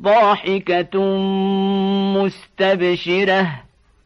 ضاحكة مستبشرة.